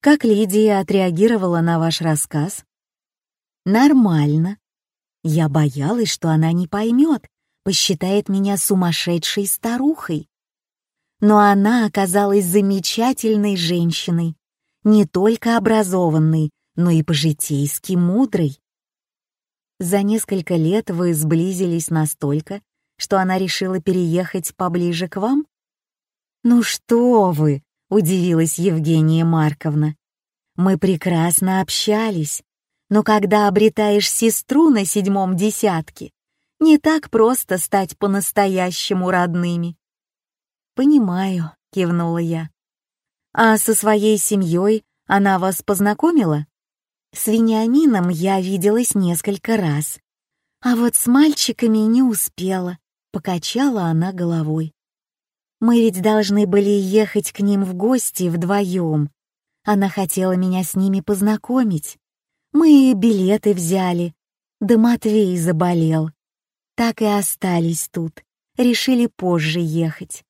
Как Лидия отреагировала на ваш рассказ? Нормально. Я боялась, что она не поймет, посчитает меня сумасшедшей старухой. Но она оказалась замечательной женщиной, не только образованной, но и по-житейски мудрой. За несколько лет вы сблизились настолько, что она решила переехать поближе к вам? «Ну что вы!» — удивилась Евгения Марковна. «Мы прекрасно общались, но когда обретаешь сестру на седьмом десятке, не так просто стать по-настоящему родными». «Понимаю», — кивнула я. «А со своей семьей она вас познакомила?» «С Вениамином я виделась несколько раз, а вот с мальчиками не успела», — покачала она головой. Мы ведь должны были ехать к ним в гости вдвоем. Она хотела меня с ними познакомить. Мы билеты взяли. Да Матвей заболел. Так и остались тут. Решили позже ехать.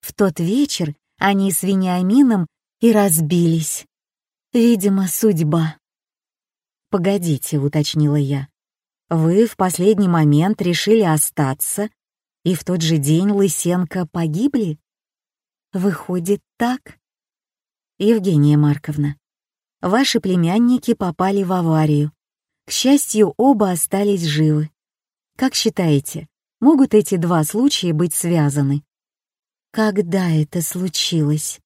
В тот вечер они с Вениамином и разбились. Видимо, судьба. «Погодите», — уточнила я. «Вы в последний момент решили остаться и в тот же день Лысенко погибли? Выходит так? Евгения Марковна, ваши племянники попали в аварию. К счастью, оба остались живы. Как считаете, могут эти два случая быть связаны? Когда это случилось?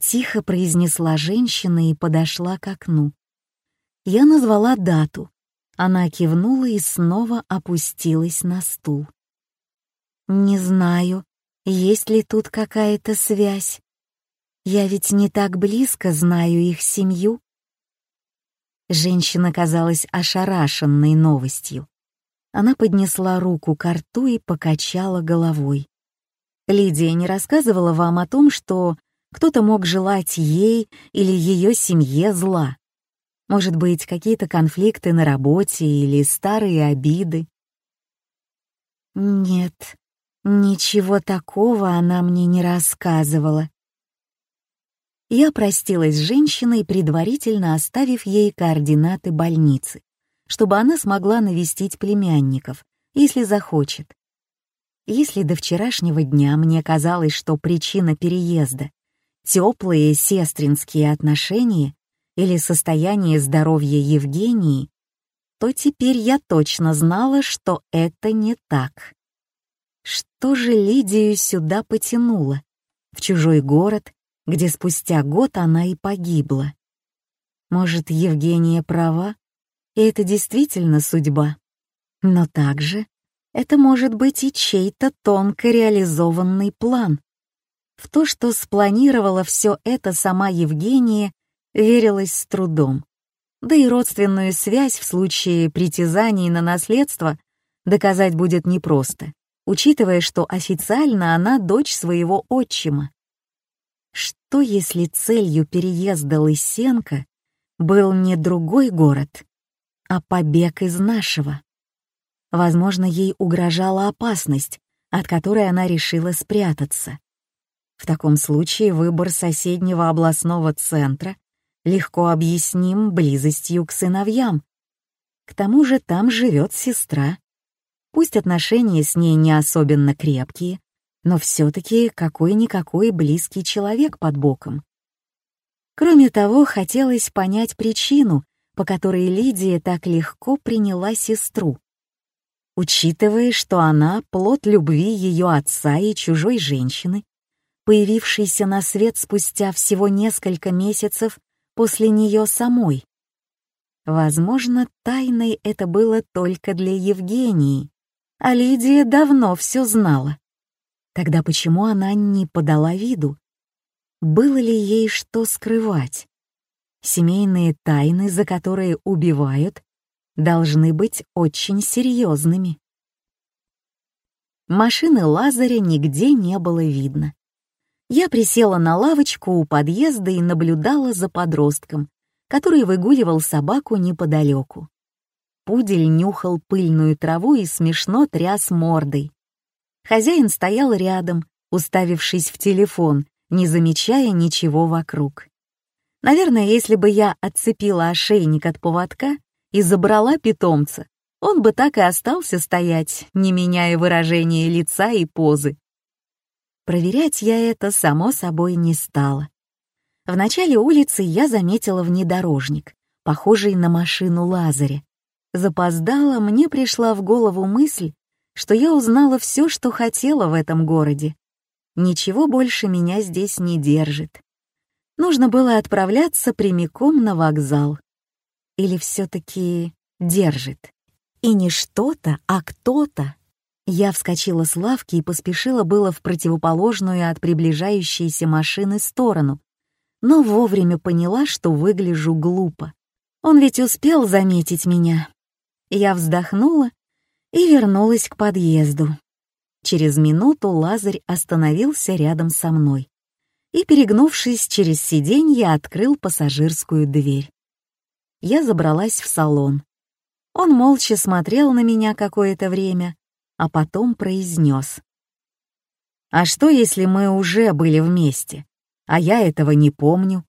Тихо произнесла женщина и подошла к окну. Я назвала дату. Она кивнула и снова опустилась на стул. Не знаю, есть ли тут какая-то связь. Я ведь не так близко знаю их семью. Женщина казалась ошарашенной новостью. Она поднесла руку к рту и покачала головой. Лидия не рассказывала вам о том, что кто-то мог желать ей или ее семье зла. Может быть, какие-то конфликты на работе или старые обиды? Нет, Ничего такого она мне не рассказывала. Я простилась с женщиной, предварительно оставив ей координаты больницы, чтобы она смогла навестить племянников, если захочет. Если до вчерашнего дня мне казалось, что причина переезда — теплые сестринские отношения или состояние здоровья Евгении, то теперь я точно знала, что это не так. Что же Лидию сюда потянуло? В чужой город, где спустя год она и погибла. Может, Евгения права, и это действительно судьба. Но также это может быть и чей-то тонко реализованный план. В то, что спланировала все это сама Евгения, верилась с трудом. Да и родственную связь в случае притязаний на наследство доказать будет непросто учитывая, что официально она дочь своего отчима. Что если целью переезда Лысенко был не другой город, а побег из нашего? Возможно, ей угрожала опасность, от которой она решила спрятаться. В таком случае выбор соседнего областного центра легко объясним близостью к сыновьям. К тому же там живет сестра. Пусть отношения с ней не особенно крепкие, но все-таки какой-никакой близкий человек под боком. Кроме того, хотелось понять причину, по которой Лидия так легко приняла сестру. Учитывая, что она — плод любви ее отца и чужой женщины, появившейся на свет спустя всего несколько месяцев после нее самой. Возможно, тайной это было только для Евгении, а Лидия давно все знала. Тогда почему она не подала виду? Было ли ей что скрывать? Семейные тайны, за которые убивают, должны быть очень серьезными. Машины Лазаря нигде не было видно. Я присела на лавочку у подъезда и наблюдала за подростком, который выгуливал собаку неподалеку. Пудель нюхал пыльную траву и смешно тряс мордой. Хозяин стоял рядом, уставившись в телефон, не замечая ничего вокруг. Наверное, если бы я отцепила ошейник от поводка и забрала питомца, он бы так и остался стоять, не меняя выражения лица и позы. Проверять я это, само собой, не стала. В начале улицы я заметила внедорожник, похожий на машину Лазаря. Запоздала, мне пришла в голову мысль, что я узнала все, что хотела в этом городе. Ничего больше меня здесь не держит. Нужно было отправляться прямиком на вокзал. Или все-таки держит. И не что-то, а кто-то. Я вскочила с лавки и поспешила было в противоположную от приближающейся машины сторону, но вовремя поняла, что выгляжу глупо. Он ведь успел заметить меня. Я вздохнула и вернулась к подъезду. Через минуту Лазарь остановился рядом со мной и, перегнувшись через сиденье, открыл пассажирскую дверь. Я забралась в салон. Он молча смотрел на меня какое-то время, а потом произнес. «А что, если мы уже были вместе, а я этого не помню?»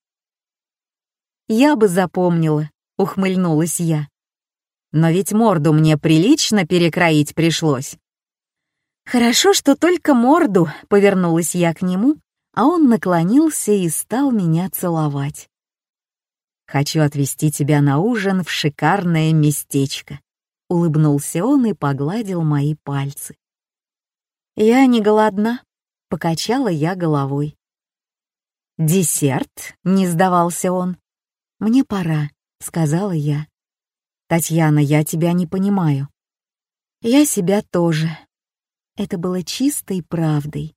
«Я бы запомнила», — ухмыльнулась я. «Но ведь морду мне прилично перекроить пришлось». «Хорошо, что только морду», — повернулась я к нему, а он наклонился и стал меня целовать. «Хочу отвезти тебя на ужин в шикарное местечко», — улыбнулся он и погладил мои пальцы. «Я не голодна», — покачала я головой. «Десерт?» — не сдавался он. «Мне пора», — сказала я. «Татьяна, я тебя не понимаю». «Я себя тоже». Это было чистой правдой.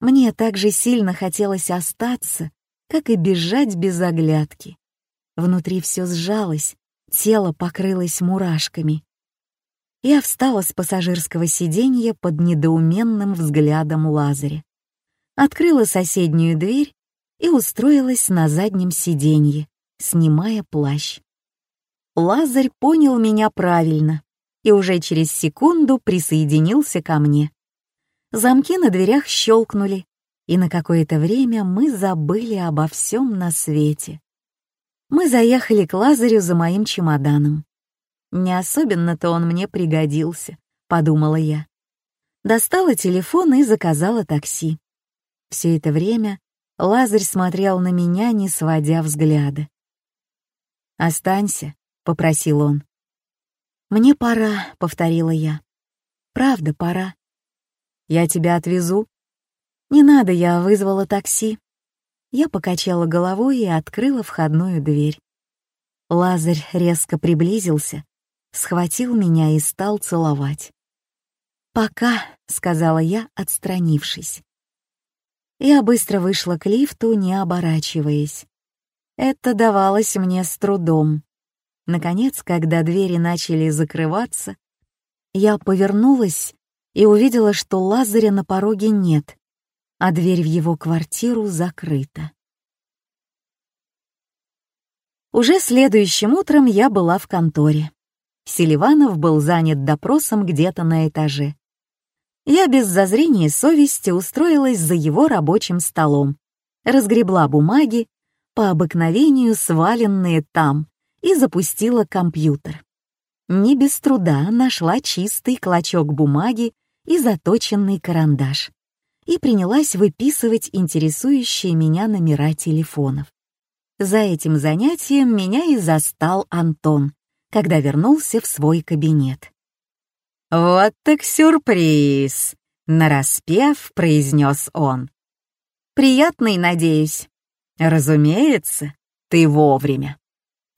Мне так же сильно хотелось остаться, как и бежать без оглядки. Внутри все сжалось, тело покрылось мурашками. Я встала с пассажирского сиденья под недоуменным взглядом Лазаря. Открыла соседнюю дверь и устроилась на заднем сиденье, снимая плащ. Лазарь понял меня правильно и уже через секунду присоединился ко мне. Замки на дверях щелкнули, и на какое-то время мы забыли обо всем на свете. Мы заехали к Лазарю за моим чемоданом. Не особенно-то он мне пригодился, подумала я. Достала телефон и заказала такси. Все это время Лазарь смотрел на меня, не сводя взгляда. «Останься», — попросил он. «Мне пора», — повторила я. «Правда, пора». «Я тебя отвезу». «Не надо, я вызвала такси». Я покачала головой и открыла входную дверь. Лазарь резко приблизился, схватил меня и стал целовать. «Пока», — сказала я, отстранившись. Я быстро вышла к лифту, не оборачиваясь. Это давалось мне с трудом. Наконец, когда двери начали закрываться, я повернулась и увидела, что Лазаря на пороге нет, а дверь в его квартиру закрыта. Уже следующим утром я была в конторе. Селиванов был занят допросом где-то на этаже. Я без зазрения совести устроилась за его рабочим столом, разгребла бумаги, по обыкновению сваленные там, и запустила компьютер. Не без труда нашла чистый клочок бумаги и заточенный карандаш и принялась выписывать интересующие меня номера телефонов. За этим занятием меня и застал Антон, когда вернулся в свой кабинет. «Вот так сюрприз!» — нараспев произнес он. «Приятный, надеюсь?» «Разумеется, ты вовремя.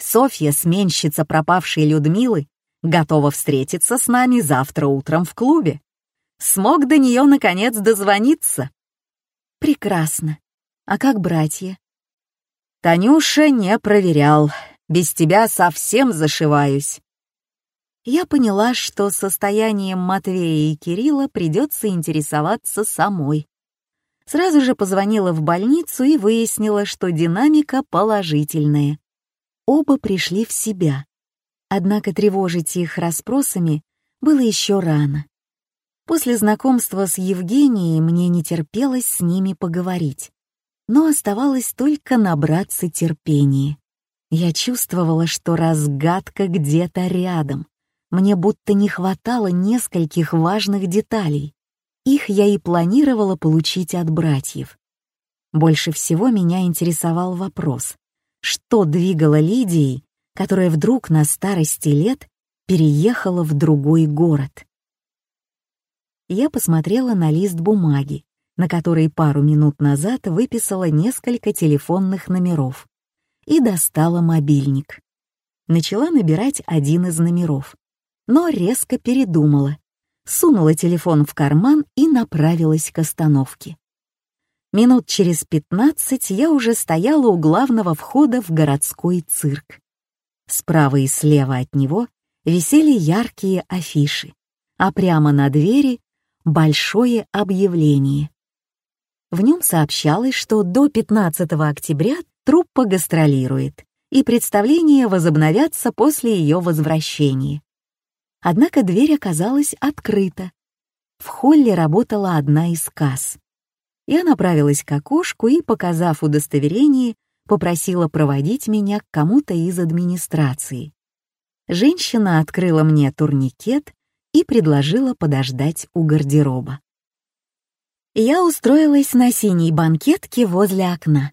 Софья, сменщица пропавшей Людмилы, готова встретиться с нами завтра утром в клубе. Смог до нее, наконец, дозвониться?» «Прекрасно. А как братья?» «Танюша не проверял. Без тебя совсем зашиваюсь». Я поняла, что состоянием Матвея и Кирилла придется интересоваться самой. Сразу же позвонила в больницу и выяснила, что динамика положительная. Оба пришли в себя. Однако тревожить их расспросами было еще рано. После знакомства с Евгенией мне не терпелось с ними поговорить. но оставалось только набраться терпения. Я чувствовала, что разгадка где-то рядом. Мне будто не хватало нескольких важных деталей. Их я и планировала получить от братьев. Больше всего меня интересовал вопрос, что двигало Лидией, которая вдруг на старости лет переехала в другой город. Я посмотрела на лист бумаги, на который пару минут назад выписала несколько телефонных номеров, и достала мобильник. Начала набирать один из номеров, но резко передумала, сунула телефон в карман и направилась к остановке. Минут через пятнадцать я уже стояла у главного входа в городской цирк. Справа и слева от него висели яркие афиши, а прямо на двери — большое объявление. В нем сообщалось, что до 15 октября труппа гастролирует, и представления возобновятся после ее возвращения. Однако дверь оказалась открыта. В холле работала одна из касс. Я направилась к окошку и, показав удостоверение, попросила проводить меня к кому-то из администрации. Женщина открыла мне турникет и предложила подождать у гардероба. Я устроилась на синей банкетке возле окна.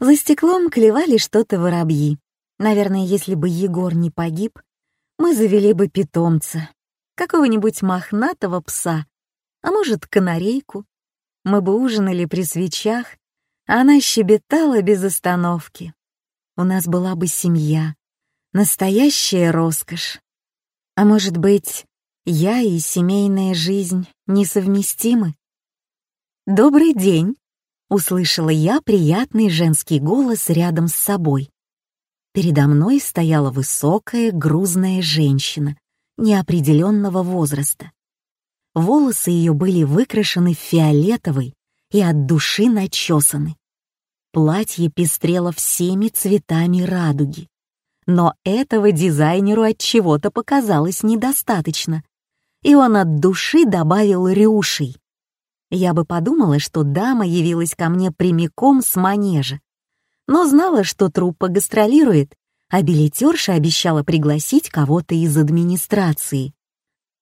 За стеклом клевали что-то воробьи. Наверное, если бы Егор не погиб, мы завели бы питомца, какого-нибудь мохнатого пса, а может, канарейку. Мы бы ужинали при свечах, а она щебетала без остановки. У нас была бы семья, настоящая роскошь. А может быть, я и семейная жизнь несовместимы? «Добрый день!» — услышала я приятный женский голос рядом с собой. Передо мной стояла высокая, грузная женщина неопределенного возраста. Волосы ее были выкрашены в фиолетовый и от души начесаны. Платье пестрело всеми цветами радуги. Но этого дизайнеру от чего-то показалось недостаточно, и он от души добавил рюшей. Я бы подумала, что дама явилась ко мне прямиком с манежа, но знала, что труппа гастролирует, а билетерша обещала пригласить кого-то из администрации.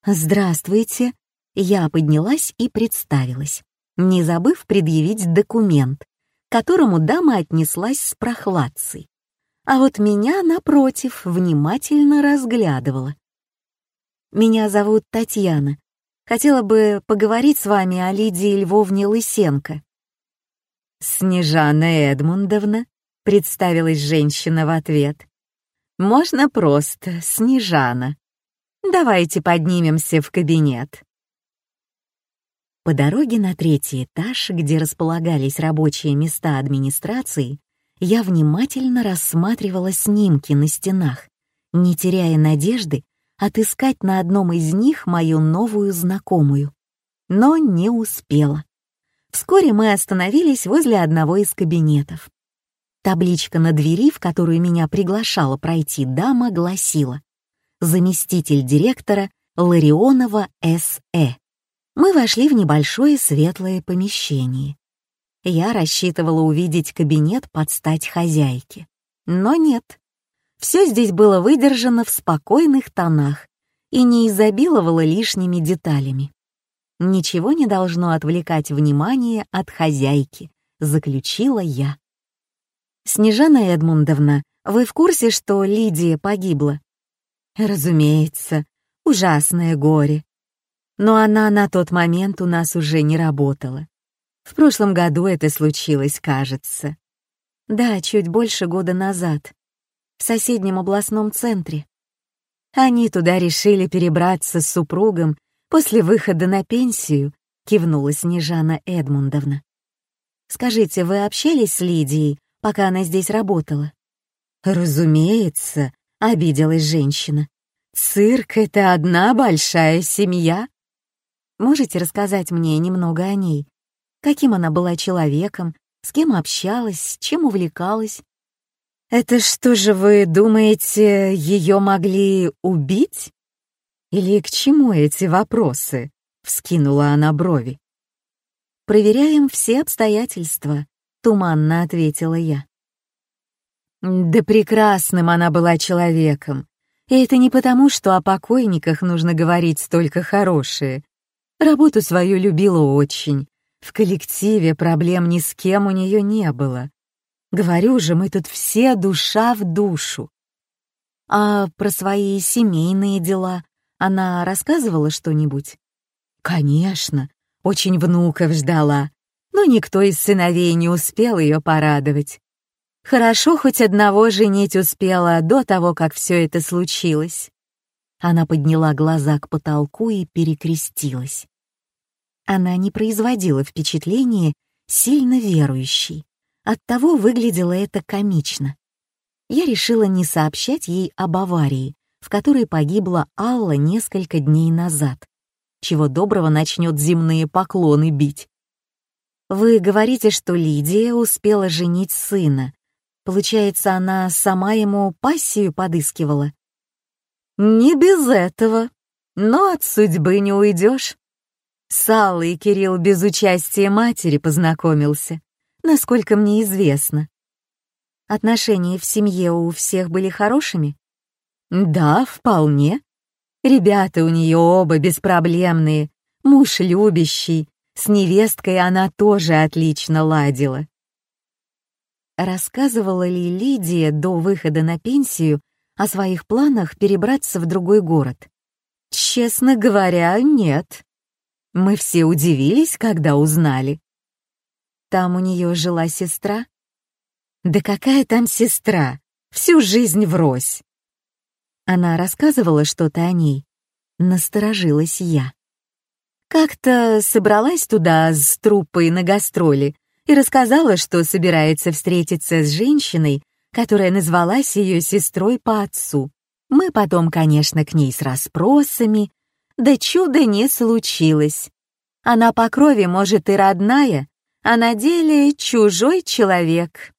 «Здравствуйте!» Я поднялась и представилась, не забыв предъявить документ, которому дама отнеслась с прохладцей. А вот меня, напротив, внимательно разглядывала. «Меня зовут Татьяна. Хотела бы поговорить с вами о Лидии Львовне Лысенко». «Снежана Эдмундовна», — представилась женщина в ответ. «Можно просто, Снежана. Давайте поднимемся в кабинет». По дороге на третий этаж, где располагались рабочие места администрации, я внимательно рассматривала снимки на стенах, не теряя надежды отыскать на одном из них мою новую знакомую. Но не успела. Вскоре мы остановились возле одного из кабинетов. Табличка на двери, в которую меня приглашала пройти дама, гласила «Заместитель директора Ларионова С.Э». Мы вошли в небольшое светлое помещение. Я рассчитывала увидеть кабинет под стать хозяйке. Но нет. Все здесь было выдержано в спокойных тонах и не изобиловало лишними деталями. Ничего не должно отвлекать внимание от хозяйки, заключила я. Снежана Эдмундовна, вы в курсе, что Лидия погибла? Разумеется, ужасное горе. Но она на тот момент у нас уже не работала. В прошлом году это случилось, кажется. Да, чуть больше года назад. В соседнем областном центре. Они туда решили перебраться с супругом «После выхода на пенсию», — кивнула Снежана Эдмундовна. «Скажите, вы общались с Лидией, пока она здесь работала?» «Разумеется», — обиделась женщина. «Цирк — это одна большая семья». «Можете рассказать мне немного о ней? Каким она была человеком, с кем общалась, чем увлекалась?» «Это что же вы думаете, ее могли убить?» Или к чему эти вопросы? Вскинула она брови. Проверяем все обстоятельства, — туманно ответила я. Да прекрасным она была человеком. И это не потому, что о покойниках нужно говорить столько хорошее. Работу свою любила очень. В коллективе проблем ни с кем у нее не было. Говорю же, мы тут все душа в душу. А про свои семейные дела она рассказывала что-нибудь? Конечно, очень внуков ждала, но никто из сыновей не успел ее порадовать. Хорошо хоть одного женить успела до того, как все это случилось. Она подняла глаза к потолку и перекрестилась. Она не производила впечатления сильно верующей. Оттого выглядело это комично. Я решила не сообщать ей об аварии, в которой погибла Алла несколько дней назад. Чего доброго начнет земные поклоны бить. Вы говорите, что Лидия успела женить сына. Получается, она сама ему пассию подыскивала? Не без этого, но от судьбы не уйдешь. С Аллой Кирилл без участия матери познакомился, насколько мне известно. Отношения в семье у всех были хорошими? Да, вполне. Ребята у нее оба беспроблемные, муж любящий, с невесткой она тоже отлично ладила. Рассказывала ли Лидия до выхода на пенсию о своих планах перебраться в другой город? Честно говоря, нет. Мы все удивились, когда узнали. Там у нее жила сестра? Да какая там сестра? Всю жизнь врозь. Она рассказывала что-то о ней. Насторожилась я. Как-то собралась туда с труппой на гастроли и рассказала, что собирается встретиться с женщиной, которая назвалась ее сестрой по отцу. Мы потом, конечно, к ней с расспросами, да чуда не случилось. Она по крови, может, и родная, а на деле чужой человек.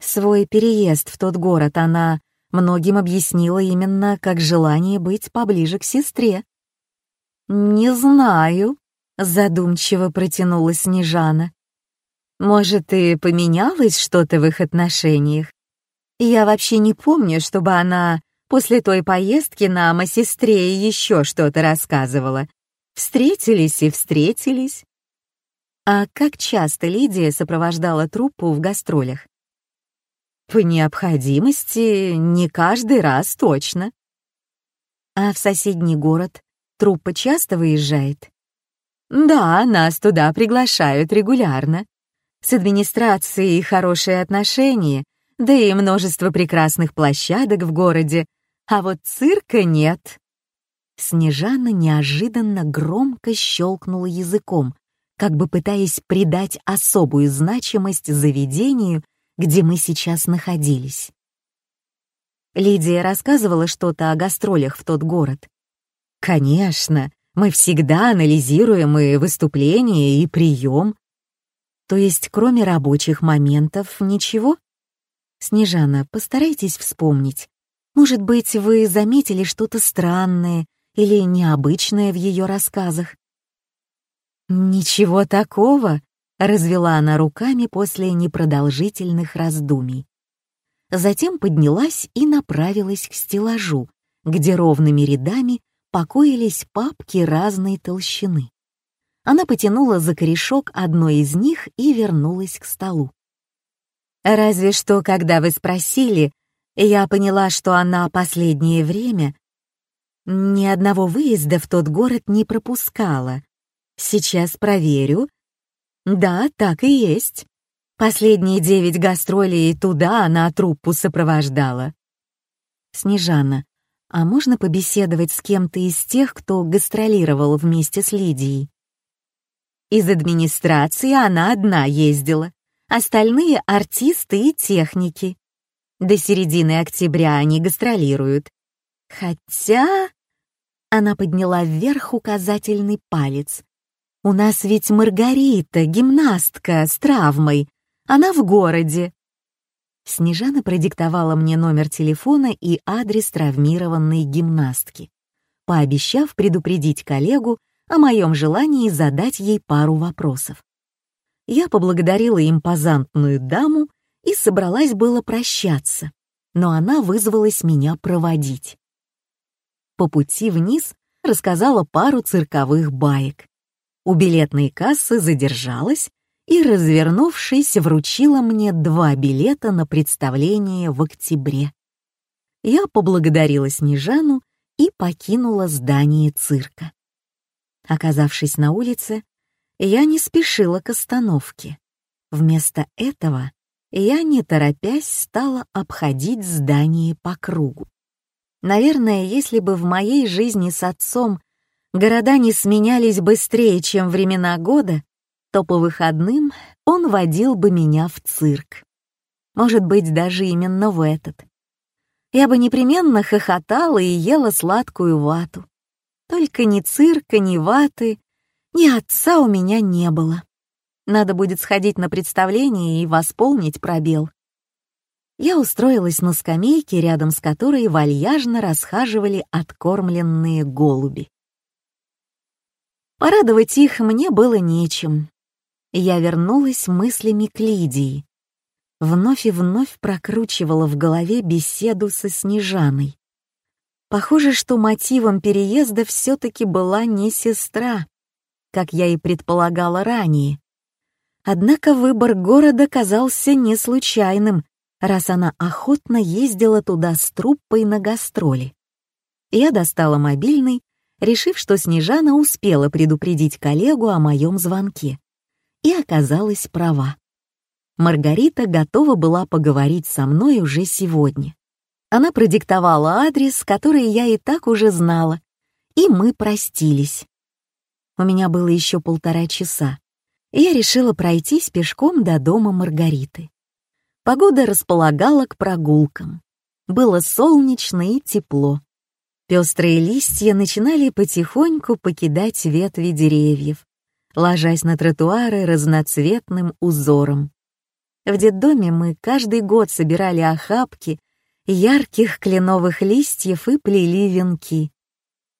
Свой переезд в тот город она многим объяснила именно как желание быть поближе к сестре. «Не знаю», — задумчиво протянула Снежана. «Может, и поменялось что-то в их отношениях? Я вообще не помню, чтобы она После той поездки нам о сестре еще что-то рассказывала. Встретились и встретились. А как часто Лидия сопровождала труппу в гастролях? По необходимости, не каждый раз точно. А в соседний город труппа часто выезжает? Да, нас туда приглашают регулярно. С администрацией хорошие отношения, да и множество прекрасных площадок в городе, а вот цирка нет. Снежана неожиданно громко щелкнула языком, как бы пытаясь придать особую значимость заведению, где мы сейчас находились. Лидия рассказывала что-то о гастролях в тот город. «Конечно, мы всегда анализируем и выступления, и прием. То есть, кроме рабочих моментов, ничего? Снежана, постарайтесь вспомнить, может быть, вы заметили что-то странное или необычное в ее рассказах? «Ничего такого», — развела она руками после непродолжительных раздумий. Затем поднялась и направилась к стеллажу, где ровными рядами покоились папки разной толщины. Она потянула за корешок одной из них и вернулась к столу. «Разве что, когда вы спросили, я поняла, что она последнее время ни одного выезда в тот город не пропускала. Сейчас проверю. Да, так и есть. Последние девять гастролей туда она труппу сопровождала. Снежана, а можно побеседовать с кем-то из тех, кто гастролировал вместе с Лидией? Из администрации она одна ездила, остальные — артисты и техники. До середины октября они гастролируют. Хотя... Она подняла вверх указательный палец. «У нас ведь Маргарита, гимнастка, с травмой. Она в городе». Снежана продиктовала мне номер телефона и адрес травмированной гимнастки, пообещав предупредить коллегу о моем желании задать ей пару вопросов. Я поблагодарила импозантную даму и собралась было прощаться, но она вызвалась меня проводить. По пути вниз рассказала пару цирковых баек. У билетной кассы задержалась и, развернувшись, вручила мне два билета на представление в октябре. Я поблагодарила Снежану и покинула здание цирка. Оказавшись на улице, я не спешила к остановке. Вместо этого я, не торопясь, стала обходить здание по кругу. Наверное, если бы в моей жизни с отцом города не сменялись быстрее, чем времена года, то по выходным он водил бы меня в цирк. Может быть, даже именно в этот. Я бы непременно хохотала и ела сладкую вату. Только ни цирка, ни ваты, ни отца у меня не было. Надо будет сходить на представление и восполнить пробел. Я устроилась на скамейке, рядом с которой вальяжно расхаживали откормленные голуби. Порадовать их мне было нечем. Я вернулась мыслями к Лидии. Вновь и вновь прокручивала в голове беседу со Снежаной. Похоже, что мотивом переезда все-таки была не сестра, как я и предполагала ранее. Однако выбор города казался не случайным, раз она охотно ездила туда с труппой на гастроли. Я достала мобильный, решив, что Снежана успела предупредить коллегу о моем звонке. И оказалась права. Маргарита готова была поговорить со мной уже сегодня. Она продиктовала адрес, который я и так уже знала, и мы простились. У меня было еще полтора часа, я решила пройтись пешком до дома Маргариты. Погода располагала к прогулкам. Было солнечно и тепло. Пестрые листья начинали потихоньку покидать ветви деревьев, ложась на тротуары разноцветным узором. В детдоме мы каждый год собирали охапки ярких кленовых листьев и плели венки.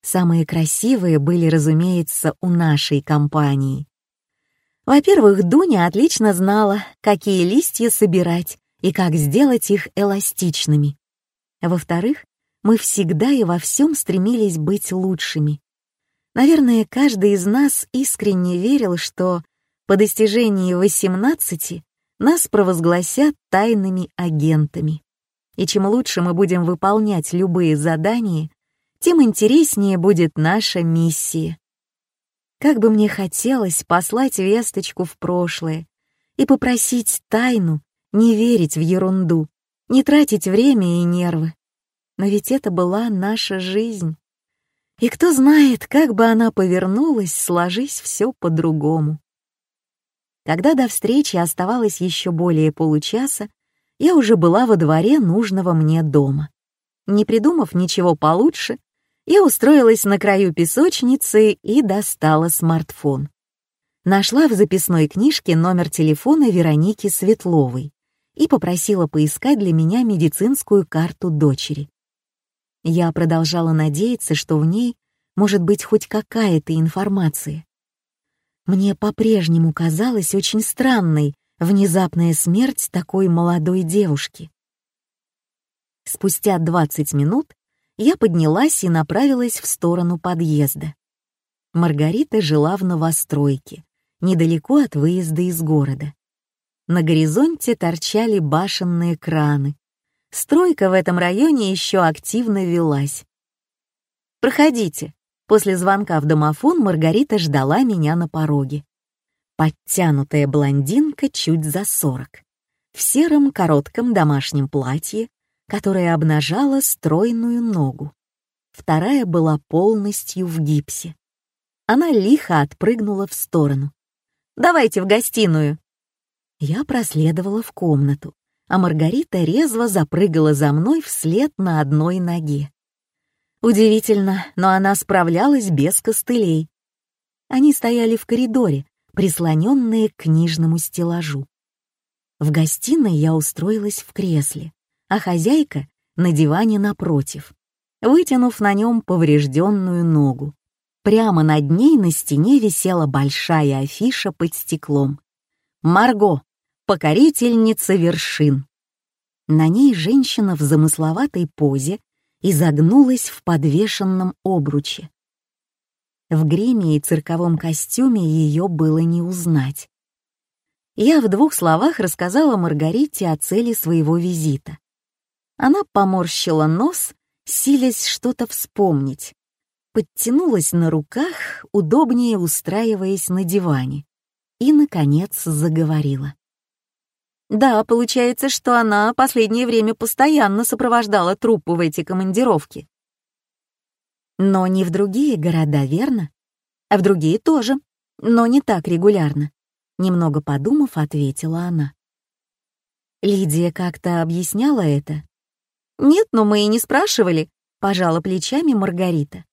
Самые красивые были, разумеется, у нашей компании. Во-первых, Дуня отлично знала, какие листья собирать и как сделать их эластичными. Во-вторых, мы всегда и во всем стремились быть лучшими. Наверное, каждый из нас искренне верил, что по достижении 18 нас провозгласят тайными агентами. И чем лучше мы будем выполнять любые задания, тем интереснее будет наша миссия. Как бы мне хотелось послать весточку в прошлое и попросить тайну не верить в ерунду, не тратить время и нервы. Но ведь это была наша жизнь. И кто знает, как бы она повернулась, сложись все по-другому. Когда до встречи оставалось еще более получаса, я уже была во дворе нужного мне дома. Не придумав ничего получше, я устроилась на краю песочницы и достала смартфон. Нашла в записной книжке номер телефона Вероники Светловой и попросила поискать для меня медицинскую карту дочери. Я продолжала надеяться, что в ней может быть хоть какая-то информация. Мне по-прежнему казалась очень странной внезапная смерть такой молодой девушки. Спустя 20 минут я поднялась и направилась в сторону подъезда. Маргарита жила в новостройке, недалеко от выезда из города. На горизонте торчали башенные краны. Стройка в этом районе еще активно велась. «Проходите». После звонка в домофон Маргарита ждала меня на пороге. Подтянутая блондинка чуть за сорок. В сером коротком домашнем платье, которая обнажала стройную ногу. Вторая была полностью в гипсе. Она лихо отпрыгнула в сторону. «Давайте в гостиную!» Я проследовала в комнату, а Маргарита резво запрыгала за мной вслед на одной ноге. Удивительно, но она справлялась без костылей. Они стояли в коридоре, прислоненные к книжному стеллажу. В гостиной я устроилась в кресле, а хозяйка — на диване напротив, вытянув на нем поврежденную ногу. Прямо над ней на стене висела большая афиша под стеклом. Марго, покорительница вершин. На ней женщина в замысловатой позе изогнулась в подвешенном обруче. В гриме и цирковом костюме ее было не узнать. Я в двух словах рассказала Маргарите о цели своего визита. Она поморщила нос, силясь что-то вспомнить. Подтянулась на руках, удобнее устраиваясь на диване. И, наконец, заговорила. Да, получается, что она последнее время постоянно сопровождала труппу в эти командировки. Но не в другие города, верно? А в другие тоже, но не так регулярно. Немного подумав, ответила она. Лидия как-то объясняла это. «Нет, но мы и не спрашивали», — пожала плечами Маргарита.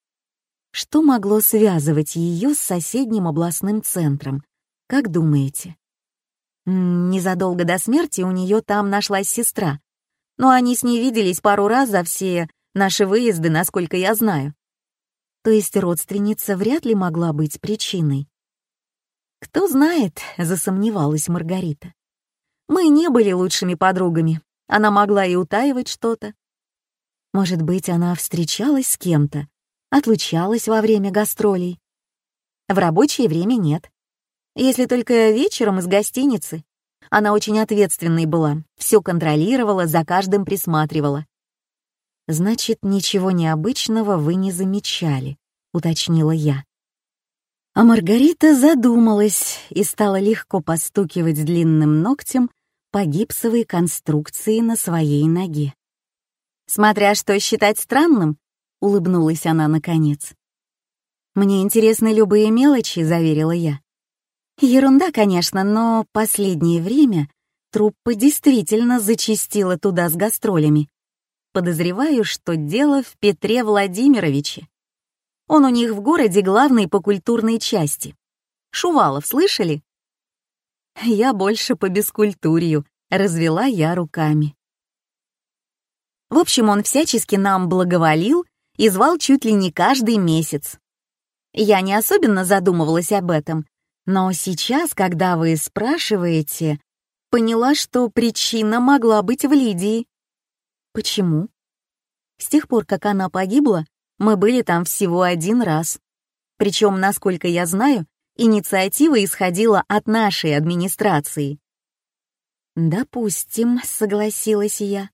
Что могло связывать ее с соседним областным центром, как думаете? Незадолго до смерти у нее там нашлась сестра, но они с ней виделись пару раз за все наши выезды, насколько я знаю. То есть родственница вряд ли могла быть причиной. «Кто знает», — засомневалась Маргарита. «Мы не были лучшими подругами. Она могла и утаивать что-то. Может быть, она встречалась с кем-то, отлучалась во время гастролей. В рабочее время нет. Если только вечером из гостиницы. Она очень ответственной была, все контролировала, за каждым присматривала. «Значит, ничего необычного вы не замечали», — уточнила я. А Маргарита задумалась и стала легко постукивать длинным ногтем по гипсовой конструкции на своей ноге. «Смотря что считать странным», — улыбнулась она наконец. «Мне интересны любые мелочи», — заверила я. «Ерунда, конечно, но последнее время труппа действительно зачастила туда с гастролями. Подозреваю, что дело в Петре Владимировиче. Он у них в городе главный по культурной части. Шувалов, слышали? Я больше по бескультурью, развела я руками. В общем, он всячески нам благоволил и звал чуть ли не каждый месяц. Я не особенно задумывалась об этом, но сейчас, когда вы спрашиваете, поняла, что причина могла быть в Лидии. Почему? С тех пор, как она погибла, мы были там всего один раз. Причем, насколько я знаю, инициатива исходила от нашей администрации. «Допустим», — согласилась я.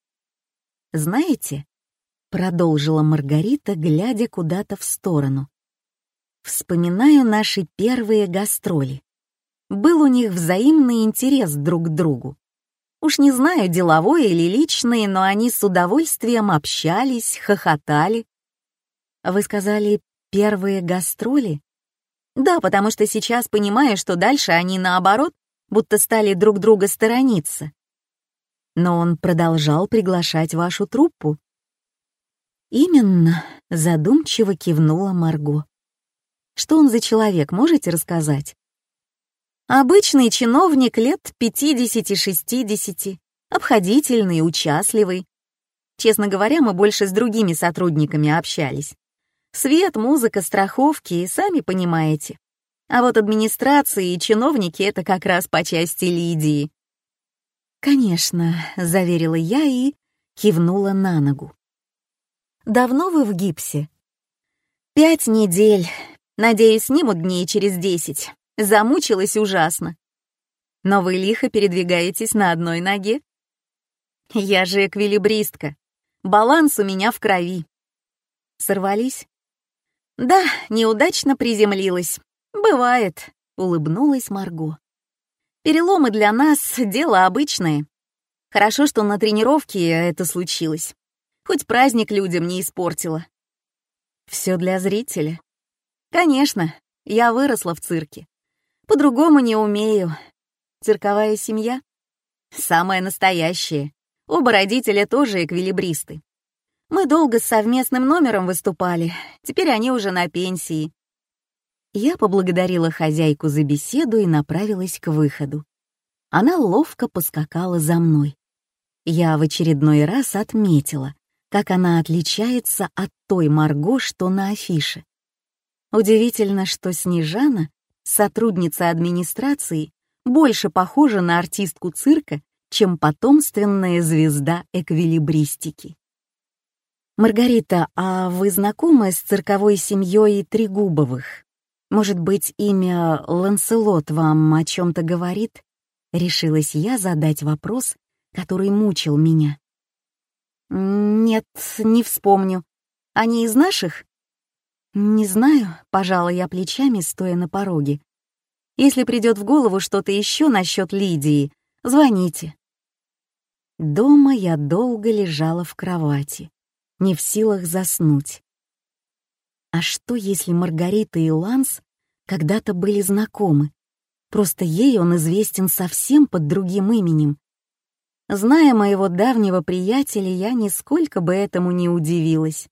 «Знаете», — продолжила Маргарита, глядя куда-то в сторону, «вспоминаю наши первые гастроли. Был у них взаимный интерес друг к другу. Уж не знаю, деловой или личный, но они с удовольствием общались, хохотали, вы сказали, первые гастроли? Да, потому что сейчас понимаю, что дальше они наоборот, будто стали друг друга сторониться. Но он продолжал приглашать вашу труппу. Именно, задумчиво кивнула Марго. Что он за человек, можете рассказать? Обычный чиновник лет 50-60, обходительный, участливый. Честно говоря, мы больше с другими сотрудниками общались. Свет, музыка, страховки, сами понимаете. А вот администрации и чиновники — это как раз по части Лидии. «Конечно», — заверила я и кивнула на ногу. «Давно вы в гипсе?» «Пять недель. Надеюсь, снимут дней через десять. Замучилась ужасно. Но вы лихо передвигаетесь на одной ноге. Я же эквилибристка. Баланс у меня в крови. Сорвались? «Да, неудачно приземлилась. Бывает», — улыбнулась Марго. «Переломы для нас — дело обычное. Хорошо, что на тренировке это случилось. Хоть праздник людям не испортила». «Все для зрителя». «Конечно, я выросла в цирке. По-другому не умею. Цирковая семья? Самая настоящая. Оба родителя тоже эквилибристы. Мы долго с совместным номером выступали, теперь они уже на пенсии. Я поблагодарила хозяйку за беседу и направилась к выходу. Она ловко поскакала за мной. Я в очередной раз отметила, как она отличается от той Марго, что на афише. Удивительно, что Снежана, сотрудница администрации, больше похожа на артистку цирка, чем потомственная звезда эквилибристики. «Маргарита, а вы знакомы с цирковой семьей Трегубовых? Может быть, имя Ланселот вам о чем-то говорит?» Решилась я задать вопрос, который мучил меня. «Нет, не вспомню. Они из наших?» «Не знаю», — пожала я плечами, стоя на пороге. «Если придет в голову что-то еще насчет Лидии, звоните». Дома я долго лежала в кровати, не в силах заснуть. А что, если Маргарита и Ланс когда-то были знакомы? Просто ей он известен совсем под другим именем, Зная моего давнего приятеля, я нисколько бы этому не удивилась.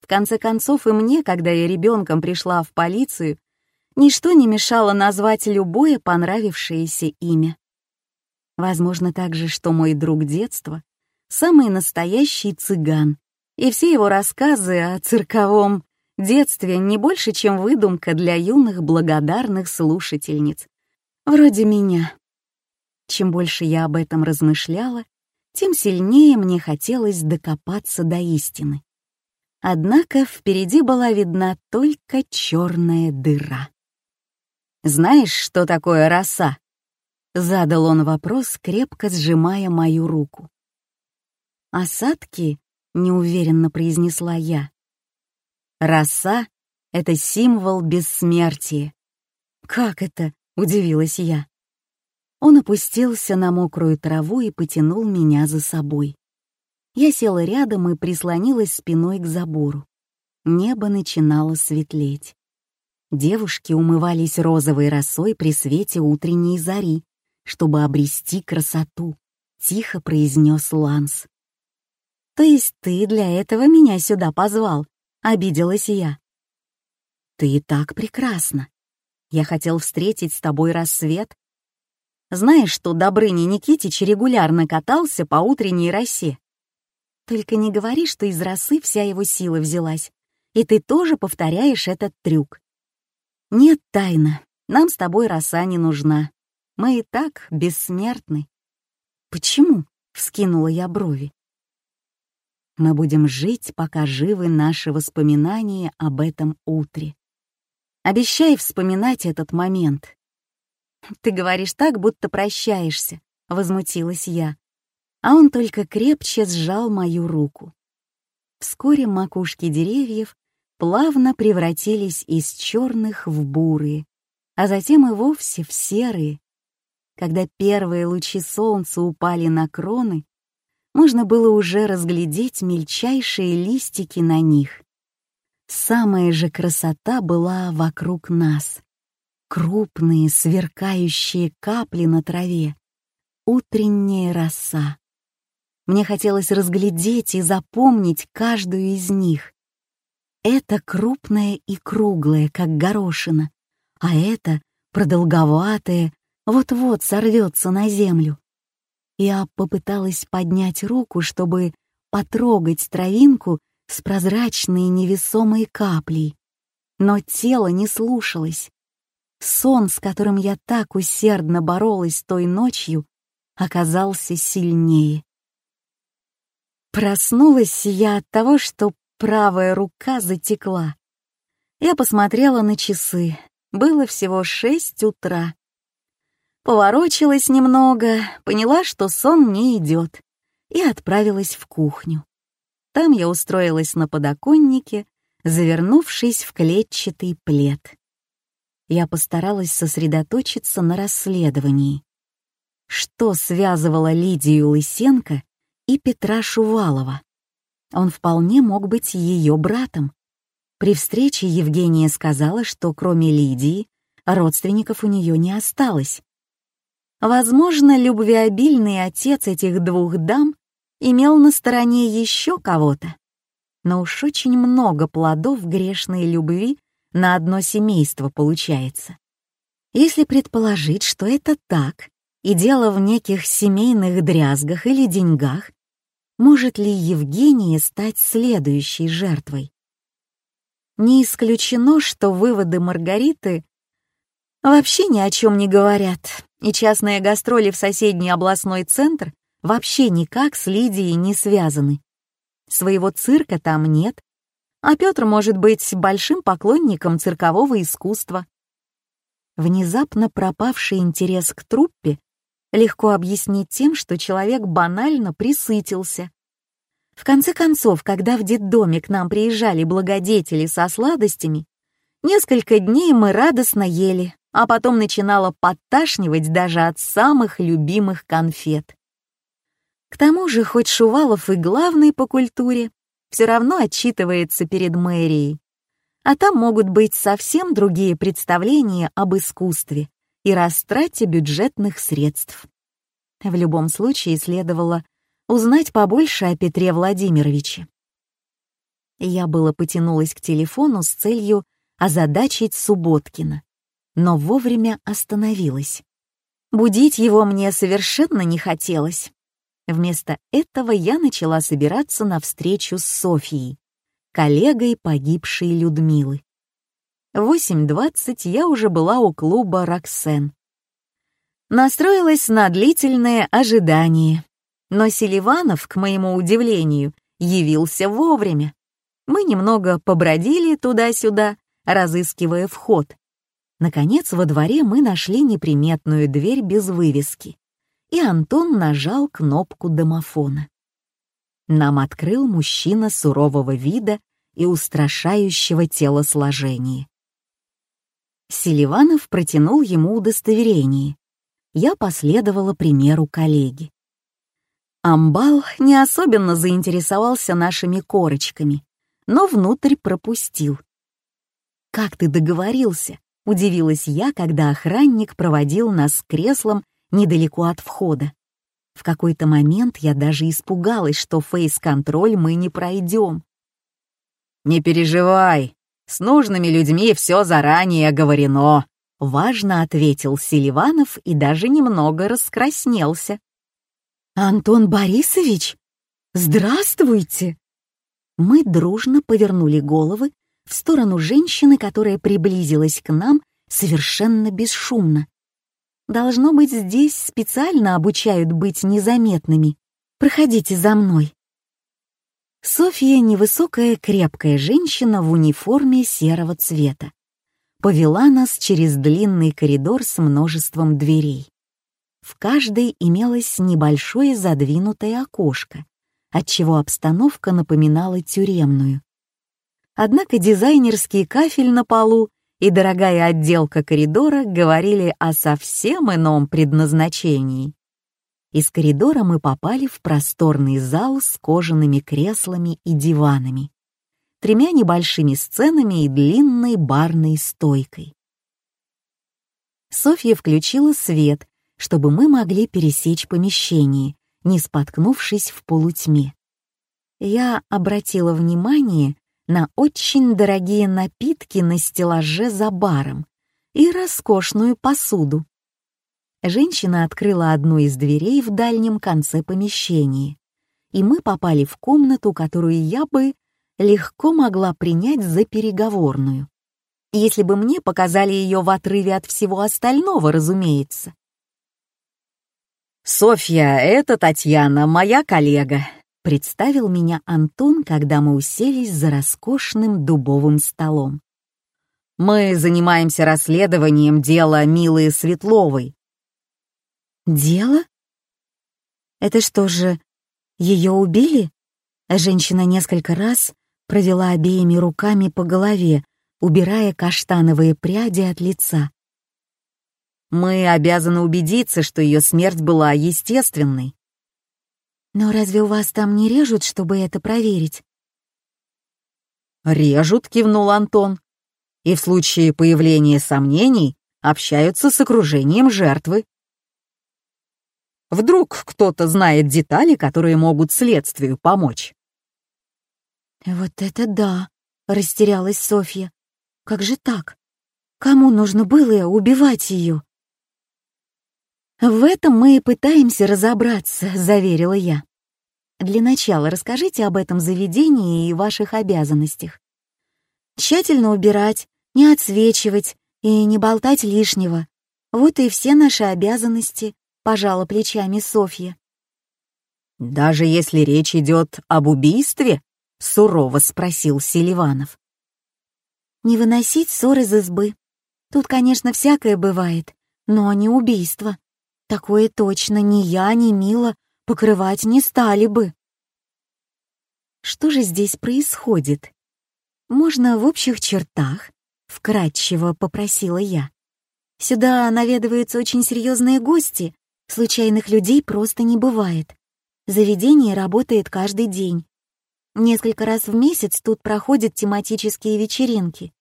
В конце концов, и мне, когда я ребенком пришла в полицию, ничто не мешало назвать любое понравившееся имя. Возможно также, что мой друг детства — самый настоящий цыган, и все его рассказы о цирковом детстве не больше, чем выдумка для юных благодарных слушательниц, вроде меня. Чем больше я об этом размышляла, тем сильнее мне хотелось докопаться до истины. Однако впереди была видна только черная дыра. «Знаешь, что такое роса?» — задал он вопрос, крепко сжимая мою руку. «Осадки?» — неуверенно произнесла я. «Роса — это символ бессмертия». «Как это?» — удивилась я. Он опустился на мокрую траву и потянул меня за собой. Я села рядом и прислонилась спиной к забору. Небо начинало светлеть. Девушки умывались розовой росой при свете утренней зари, чтобы обрести красоту, — тихо произнес Ланс. «То есть ты для этого меня сюда позвал?» — обиделась я. «Ты и так прекрасна. Я хотел встретить с тобой рассвет, знаешь, что Добрыня Никитич регулярно катался по утренней росе? Только не говори, что из росы вся его сила взялась, и ты тоже повторяешь этот трюк. Нет, тайна, нам с тобой роса не нужна. Мы и так бессмертны. Почему? — вскинула я брови. Мы будем жить, пока живы наши воспоминания об этом утре. Обещай вспоминать этот момент, «Ты говоришь так, будто прощаешься», — возмутилась я. А он только крепче сжал мою руку. Вскоре макушки деревьев плавно превратились из черных в бурые, а затем и вовсе в серые. Когда первые лучи солнца упали на кроны, можно было уже разглядеть мельчайшие листики на них. Самая же красота была вокруг нас крупные сверкающие капли на траве, утренняя роса. Мне хотелось разглядеть и запомнить каждую из них. Это крупная и круглая, как горошина, а это продолговатая, вот-вот сорвется на землю. Я попыталась поднять руку, чтобы потрогать травинку с прозрачной невесомой каплей, но тело не слушалось. Сон, с которым я так усердно боролась той ночью, оказался сильнее. Проснулась я от того, что правая рука затекла. Я посмотрела на часы. Было всего шесть утра. Поворочилась немного, поняла, что сон не идет, и отправилась в кухню. Там я устроилась на подоконнике, завернувшись в клетчатый плед я постаралась сосредоточиться на расследовании. Что связывало Лидию Лысенко и Петра Шувалова? Он вполне мог быть ее братом. При встрече Евгения сказала, что кроме Лидии родственников у нее не осталось. Возможно, любвеобильный отец этих двух дам имел на стороне еще кого-то. Но уж очень много плодов грешной любви на одно семейство получается. Если предположить, что это так, и дело в неких семейных дрязгах или деньгах, может ли Евгения стать следующей жертвой? Не исключено, что выводы Маргариты вообще ни о чем не говорят, И частные гастроли в соседний областной центр вообще никак с Лидией не связаны. Своего цирка там нет, а Петр может быть большим поклонником циркового искусства. Внезапно пропавший интерес к труппе легко объяснить тем, что человек банально присытился. В конце концов, когда в детдоме к нам приезжали благодетели со сладостями, несколько дней мы радостно ели, а потом начинало подташнивать даже от самых любимых конфет. К тому же, хоть Шувалов и главный по культуре, все равно отчитывается перед мэрией. А там могут быть совсем другие представления об искусстве и растрате бюджетных средств. В любом случае следовало узнать побольше о Петре Владимировиче. Я было потянулась к телефону с целью озадачить Субботкина, но вовремя остановилась. Будить его мне совершенно не хотелось. Вместо этого я начала собираться на встречу с Софией, коллегой погибшей Людмилы. В 8.20 я уже была у клуба «Роксен». Настроилась на длительное ожидание, но Селиванов, к моему удивлению, явился вовремя. Мы немного побродили туда-сюда, разыскивая вход. Наконец, во дворе мы нашли неприметную дверь без вывески и Антон нажал кнопку домофона. Нам открыл мужчина сурового вида и устрашающего телосложения. Селиванов протянул ему удостоверение. Я последовала примеру коллеги. Амбал не особенно заинтересовался нашими корочками, но внутрь пропустил. «Как ты договорился?» — удивилась я, когда охранник проводил нас с креслом недалеко от входа. В какой-то момент я даже испугалась, что фейс-контроль мы не пройдем. «Не переживай, с нужными людьми все заранее оговорено», — важно ответил Селиванов и даже немного раскраснелся. «Антон Борисович, здравствуйте!» Мы дружно повернули головы в сторону женщины, которая приблизилась к нам совершенно бесшумно. Должно быть, здесь специально обучают быть незаметными. Проходите за мной. Софья — невысокая крепкая женщина в униформе серого цвета. Повела нас через длинный коридор с множеством дверей. В каждой имелось небольшое задвинутое окошко, отчего обстановка напоминала тюремную. Однако дизайнерский кафель на полу и дорогая отделка коридора говорили о совсем ином предназначении. Из коридора мы попали в просторный зал с кожаными креслами и диванами, тремя небольшими сценами и длинной барной стойкой. Софья включила свет, чтобы мы могли пересечь помещение, не споткнувшись в полутьме. Я обратила внимание на очень дорогие напитки на стеллаже за баром и роскошную посуду. Женщина открыла одну из дверей в дальнем конце помещения, и мы попали в комнату, которую я бы легко могла принять за переговорную. Если бы мне показали ее в отрыве от всего остального, разумеется. «Софья, это Татьяна, моя коллега», представил меня Антон, когда мы уселись за роскошным дубовым столом. «Мы занимаемся расследованием дела Милы Светловой». «Дело? Это что же, ее убили?» Женщина несколько раз провела обеими руками по голове, убирая каштановые пряди от лица. «Мы обязаны убедиться, что ее смерть была естественной. Но разве у вас там не режут, чтобы это проверить? «Режут», — кивнул Антон. «И в случае появления сомнений общаются с окружением жертвы. Вдруг кто-то знает детали, которые могут следствию помочь». «Вот это да!» — растерялась Софья. «Как же так? Кому нужно было убивать ее?» «В этом мы и пытаемся разобраться», — заверила я. Для начала расскажите об этом заведении и ваших обязанностях. Тщательно убирать, не отсвечивать и не болтать лишнего. Вот и все наши обязанности, пожала плечами Софья. Даже если речь идет об убийстве? Сурово спросил Селиванов. Не выносить ссор из избы. Тут, конечно, всякое бывает, но не убийство. Такое точно ни я, ни Мила покрывать не стали бы. Что же здесь происходит? Можно в общих чертах? Вкратчиво попросила я. Сюда наведываются очень серьезные гости, случайных людей просто не бывает. Заведение работает каждый день. Несколько раз в месяц тут проходят тематические вечеринки.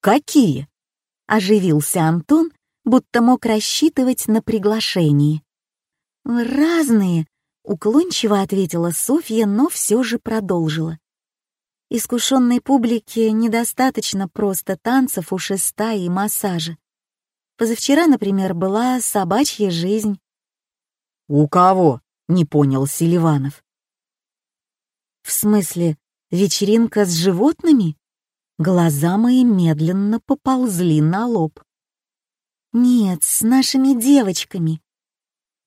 «Какие?» — оживился Антон, будто мог рассчитывать на приглашение. «Разные», — уклончиво ответила Софья, но все же продолжила. Искушенной публике недостаточно просто танцев у шеста и массажа. Позавчера, например, была собачья жизнь. «У кого?» — не понял Селиванов. «В смысле, вечеринка с животными?» Глаза мои медленно поползли на лоб. «Нет, с нашими девочками.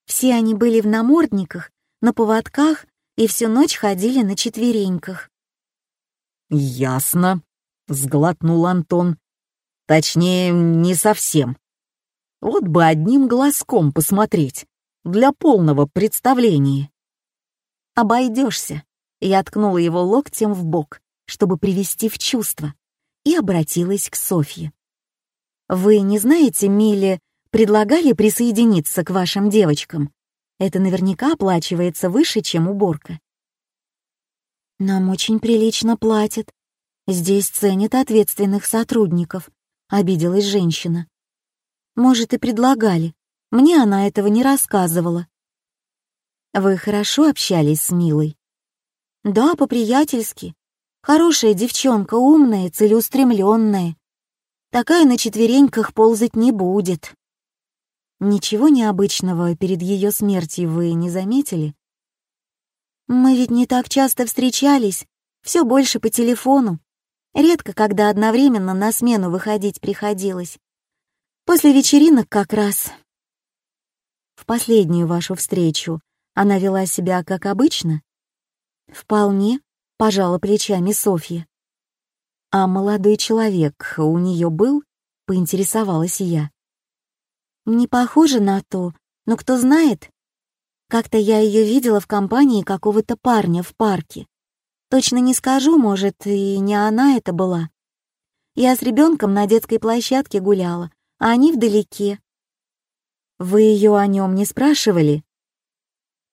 Все они были в намордниках, на поводках и всю ночь ходили на четвереньках. «Ясно», — сглотнул Антон. «Точнее, не совсем. Вот бы одним глазком посмотреть, для полного представления». «Обойдешься», — я ткнула его локтем в бок, чтобы привести в чувство, и обратилась к Софье. «Вы не знаете, Миле предлагали присоединиться к вашим девочкам? Это наверняка оплачивается выше, чем уборка». «Нам очень прилично платят. Здесь ценят ответственных сотрудников», — обиделась женщина. «Может, и предлагали. Мне она этого не рассказывала». «Вы хорошо общались с Милой?» «Да, по-приятельски. Хорошая девчонка, умная, целеустремленная. Такая на четвереньках ползать не будет». «Ничего необычного перед ее смертью вы не заметили?» Мы ведь не так часто встречались, все больше по телефону. Редко, когда одновременно на смену выходить приходилось. После вечеринок как раз. В последнюю вашу встречу она вела себя как обычно? Вполне, пожала плечами Софья. А молодой человек у нее был? Поинтересовалась я. Не похоже на то, но кто знает, как-то я ее видела в компании какого-то парня в парке. Точно не скажу, может, и не она это была. Я с ребенком на детской площадке гуляла, а они вдалеке. Вы ее о нем не спрашивали?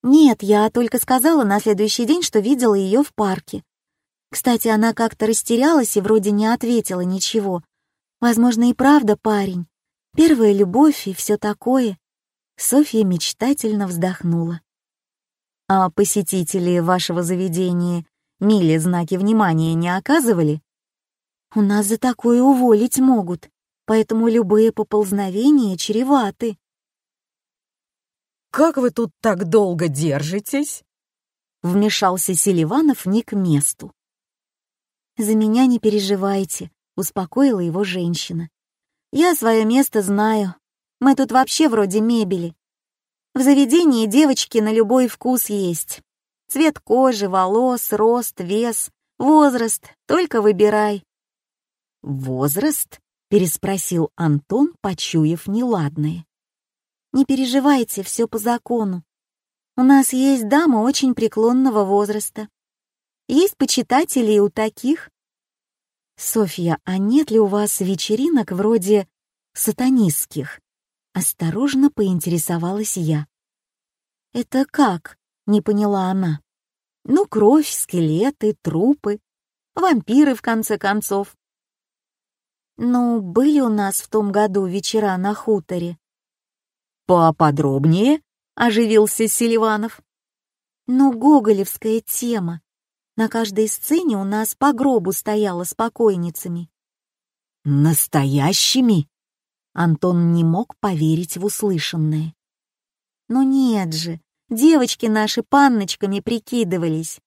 Нет, я только сказала на следующий день, что видела ее в парке. Кстати, она как-то растерялась и вроде не ответила ничего. Возможно, и правда парень. Первая любовь и все такое. Софья мечтательно вздохнула. «А посетители вашего заведения Миле знаки внимания не оказывали?» «У нас за такое уволить могут, поэтому любые поползновения чреваты». «Как вы тут так долго держитесь?» Вмешался Селиванов не к месту. «За меня не переживайте», — успокоила его женщина. «Я свое место знаю, мы тут вообще вроде мебели. В заведении девочки на любой вкус есть. Цвет кожи, волос, рост, вес, возраст, только выбирай. «Возраст?» — переспросил Антон, почуяв неладное. «Не переживайте, все по закону. У нас есть дамы очень преклонного возраста. Есть почитатели и у таких. Софья, а нет ли у вас вечеринок вроде сатанистских? Осторожно поинтересовалась я. «Это как?» — не поняла она. «Ну, кровь, скелеты, трупы, вампиры, в конце концов». «Ну, были у нас в том году вечера на хуторе». «Поподробнее?» — оживился Селиванов. «Ну, гоголевская тема. На каждой сцене у нас по гробу стояла с покойницами». «Настоящими?» Антон не мог поверить в услышанное. «Ну нет же, девочки наши панночками прикидывались».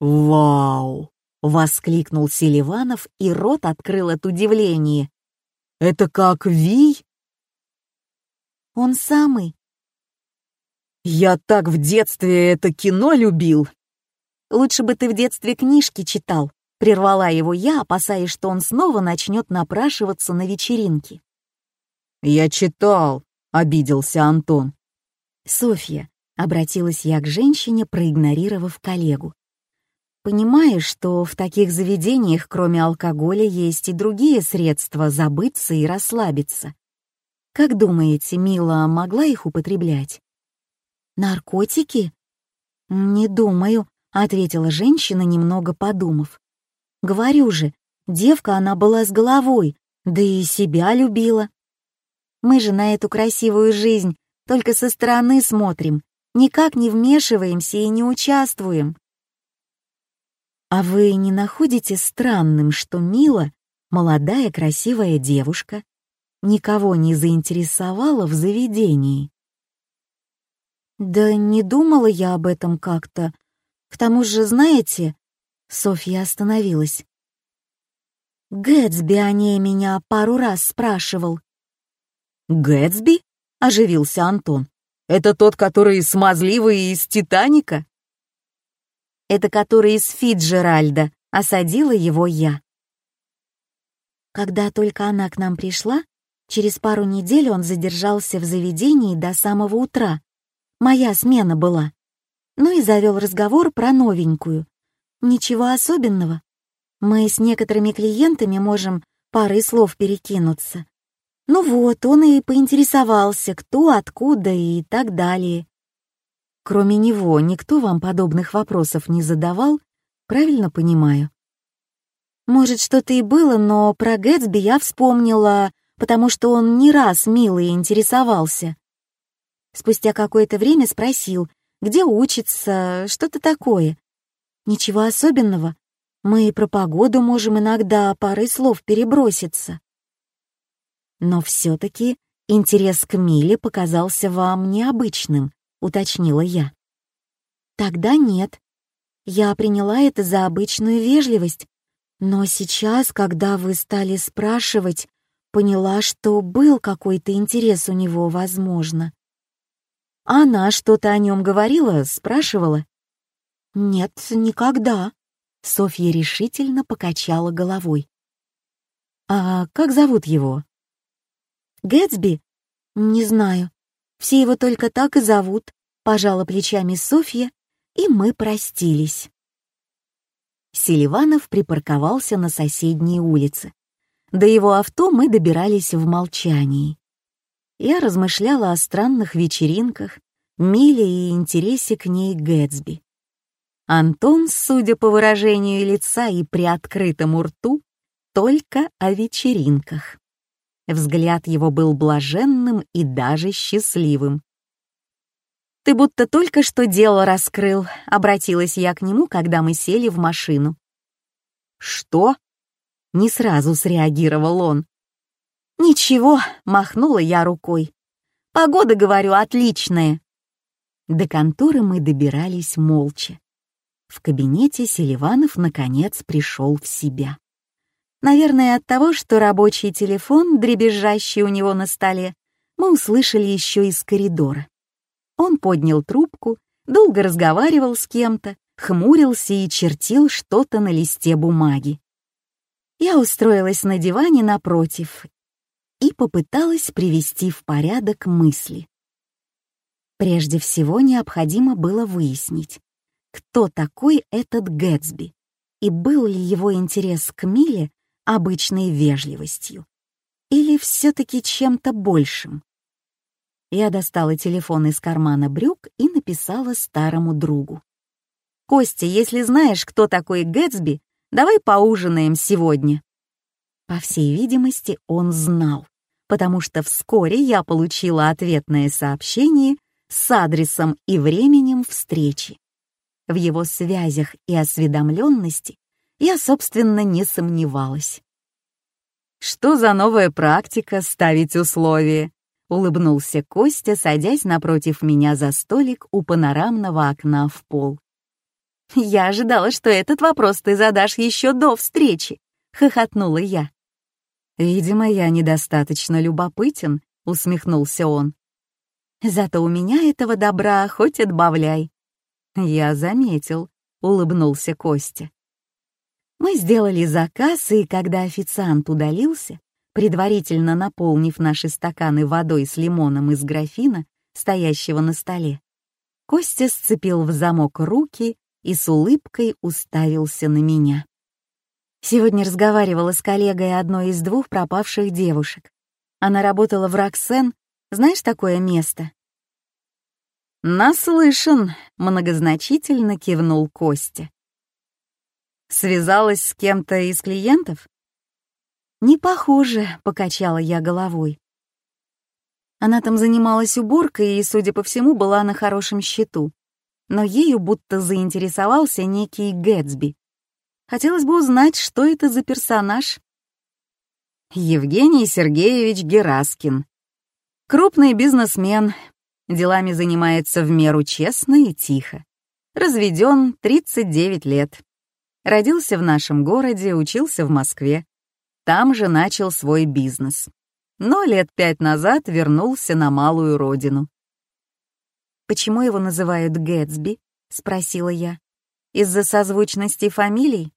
«Вау!» — воскликнул Селиванов, и рот открыл от удивления. «Это как Вий?» Он самый. Я так в детстве это кино любил. Лучше бы ты в детстве книжки читал. Прервала его я, опасаясь, что он снова начнет напрашиваться на вечеринки. Я читал, обиделся Антон. Софья, обратилась я к женщине, проигнорировав коллегу. Понимаешь, что в таких заведениях, кроме алкоголя, есть и другие средства забыться и расслабиться. Как думаете, Мила могла их употреблять? Наркотики? Не думаю, ответила женщина, немного подумав. Говорю же, девка она была с головой, да и себя любила. Мы же на эту красивую жизнь только со стороны смотрим, никак не вмешиваемся и не участвуем. А вы не находите странным, что Мила, молодая красивая девушка, никого не заинтересовала в заведении? Да не думала я об этом как-то. К тому же, знаете, Софья остановилась. Гэтсби о ней меня пару раз спрашивал. Гэтсби? Оживился Антон. Это тот, который смазливый из «Титаника»? Это который из Фиджеральда, осадила его я. Когда только она к нам пришла, через пару недель он задержался в заведении до самого утра. Моя смена была. Ну и завел разговор про новенькую. Ничего особенного. Мы с некоторыми клиентами можем парой слов перекинуться. Ну вот, он и поинтересовался, кто, откуда и так далее. Кроме него никто вам подобных вопросов не задавал, правильно понимаю? Может, что-то и было, но про Гэтсби я вспомнила, потому что он не раз мило интересовался. Спустя какое-то время спросил, где учится, что-то такое. Ничего особенного. Мы и про погоду можем иногда парой слов переброситься. Но все-таки интерес к Миле показался вам необычным, уточнила я. Тогда нет. Я приняла это за обычную вежливость, но сейчас, когда вы стали спрашивать, поняла, что был какой-то интерес у него, возможно. Она что-то о нем говорила, спрашивала? Нет, никогда. Софья решительно покачала головой. А как зовут его? Гэтсби? Не знаю. Все его только так и зовут, пожала плечами Софья, и мы простились. Селиванов припарковался на соседней улице. До его авто мы добирались в молчании. Я размышляла о странных вечеринках, Миле и интересе к ней Гэтсби. Антон, судя по выражению лица и приоткрытому рту, только о вечеринках. Взгляд его был блаженным и даже счастливым. «Ты будто только что дело раскрыл», — обратилась я к нему, когда мы сели в машину. «Что?» — не сразу среагировал он. «Ничего», — махнула я рукой. «Погода, говорю, отличная». До конторы мы добирались молча. В кабинете Селиванов наконец пришел в себя. Наверное, от того, что рабочий телефон, дребезжащий у него на столе, мы услышали еще из коридора. Он поднял трубку, долго разговаривал с кем-то, хмурился и чертил что-то на листе бумаги. Я устроилась на диване напротив и попыталась привести в порядок мысли. Прежде всего необходимо было выяснить, кто такой этот Гэтсби и был ли его интерес к Миле обычной вежливостью или все-таки чем-то большим. Я достала телефон из кармана брюк и написала старому другу. «Костя, если знаешь, кто такой Гэтсби, давай поужинаем сегодня». По всей видимости, он знал, потому что вскоре я получила ответное сообщение с адресом и временем встречи. В его связях и осведомленности я, собственно, не сомневалась. «Что за новая практика ставить условия?» — улыбнулся Костя, садясь напротив меня за столик у панорамного окна в пол. «Я ожидала, что этот вопрос ты задашь еще до встречи», — хохотнула я. «Видимо, я недостаточно любопытен», — усмехнулся он. Зато у меня этого добра хоть отбавляй. Я заметил, улыбнулся Костя. Мы сделали заказ, и когда официант удалился, предварительно наполнив наши стаканы водой с лимоном из графина, стоящего на столе, Костя сцепил в замок руки и с улыбкой уставился на меня. Сегодня разговаривала с коллегой одной из двух пропавших девушек. Она работала в Роксен. Знаешь такое место? «Наслышан», — многозначительно кивнул Костя. «Связалась с кем-то из клиентов?» «Не похоже», — покачала я головой. Она там занималась уборкой и, судя по всему, была на хорошем счету. Но ею будто заинтересовался некий Гэтсби. Хотелось бы узнать, что это за персонаж. Евгений Сергеевич Гераскин. Крупный бизнесмен, делами занимается в меру честно и тихо. Разведен 39 лет. Родился в нашем городе, учился в Москве. Там же начал свой бизнес. Но лет пять назад вернулся на малую родину. «Почему его называют Гэтсби?» — спросила я. «Из-за созвучности фамилий?»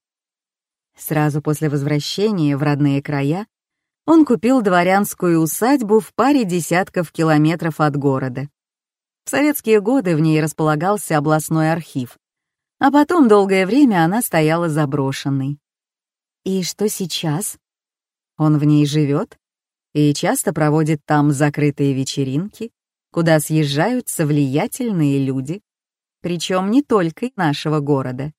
Сразу после возвращения в родные края он купил дворянскую усадьбу в паре десятков километров от города. В советские годы в ней располагался областной архив, а потом долгое время она стояла заброшенной. «И что сейчас?» Он в ней живет и часто проводит там закрытые вечеринки, куда съезжаются влиятельные люди, причем не только нашего города.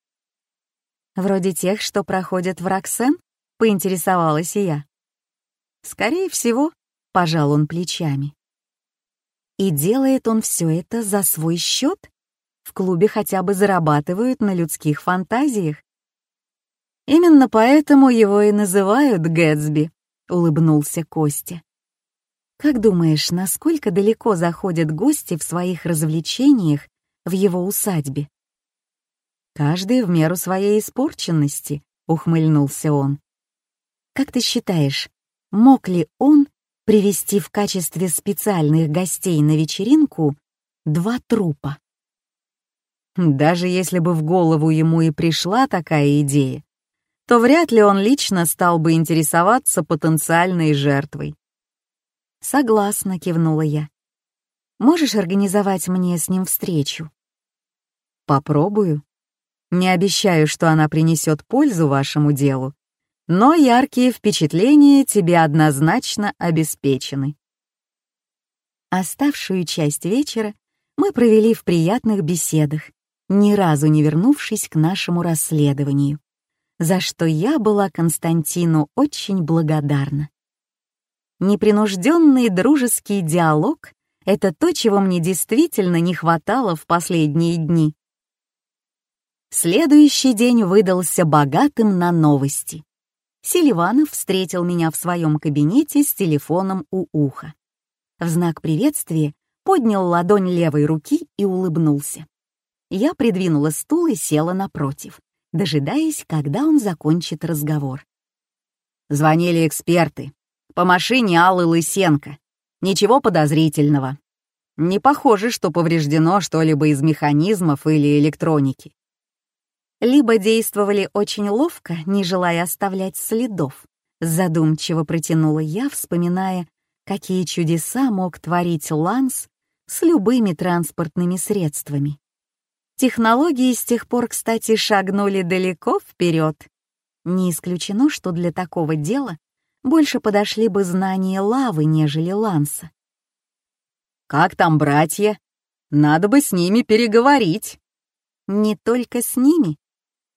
Вроде тех, что проходят в Роксен, поинтересовалась и я. Скорее всего, пожал он плечами. И делает он все это за свой счет? В клубе хотя бы зарабатывают на людских фантазиях. Именно поэтому его и называют Гэтсби, улыбнулся Костя. Как думаешь, насколько далеко заходят гости в своих развлечениях в его усадьбе? Каждый в меру своей испорченности, ухмыльнулся он. Как ты считаешь, мог ли он привести в качестве специальных гостей на вечеринку два трупа? Даже если бы в голову ему и пришла такая идея, то вряд ли он лично стал бы интересоваться потенциальной жертвой. «Согласна», — кивнула я. «Можешь организовать мне с ним встречу?» «Попробую. Не обещаю, что она принесет пользу вашему делу, но яркие впечатления тебе однозначно обеспечены». Оставшую часть вечера мы провели в приятных беседах, ни разу не вернувшись к нашему расследованию за что я была Константину очень благодарна. Непринужденный дружеский диалог — это то, чего мне действительно не хватало в последние дни. Следующий день выдался богатым на новости. Селиванов встретил меня в своем кабинете с телефоном у уха. В знак приветствия поднял ладонь левой руки и улыбнулся. Я придвинула стул и села напротив дожидаясь, когда он закончит разговор. Звонили эксперты. По машине Аллы Лысенко. Ничего подозрительного. Не похоже, что повреждено что-либо из механизмов или электроники. Либо действовали очень ловко, не желая оставлять следов. Задумчиво протянула я, вспоминая, какие чудеса мог творить Ланс с любыми транспортными средствами. Технологии с тех пор, кстати, шагнули далеко вперед. Не исключено, что для такого дела больше подошли бы знания лавы, нежели ланса. «Как там братья? Надо бы с ними переговорить». Не только с ними.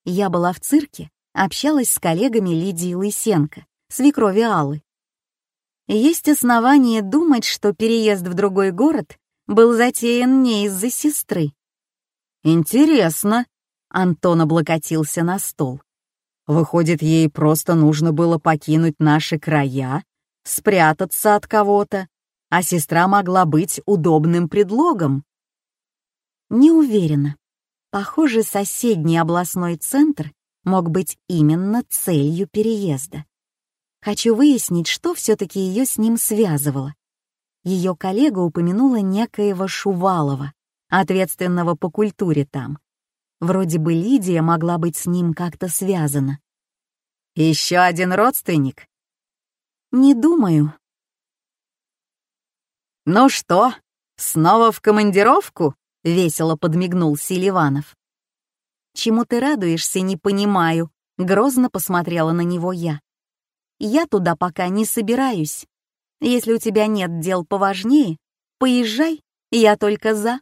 Я была в цирке, общалась с коллегами Лидии Лысенко, свекрови Аллы. Есть основания думать, что переезд в другой город был затеян не из-за сестры. «Интересно», — Антон облокотился на стол. «Выходит, ей просто нужно было покинуть наши края, спрятаться от кого-то, а сестра могла быть удобным предлогом». «Не уверена. Похоже, соседний областной центр мог быть именно целью переезда. Хочу выяснить, что все-таки ее с ним связывало. ее коллега упомянула некоего Шувалова, ответственного по культуре там. Вроде бы Лидия могла быть с ним как-то связана. Еще один родственник? Не думаю. Ну что, снова в командировку? Весело подмигнул Селиванов. Чему ты радуешься, не понимаю. Грозно посмотрела на него я. Я туда пока не собираюсь. Если у тебя нет дел поважнее, поезжай, я только за.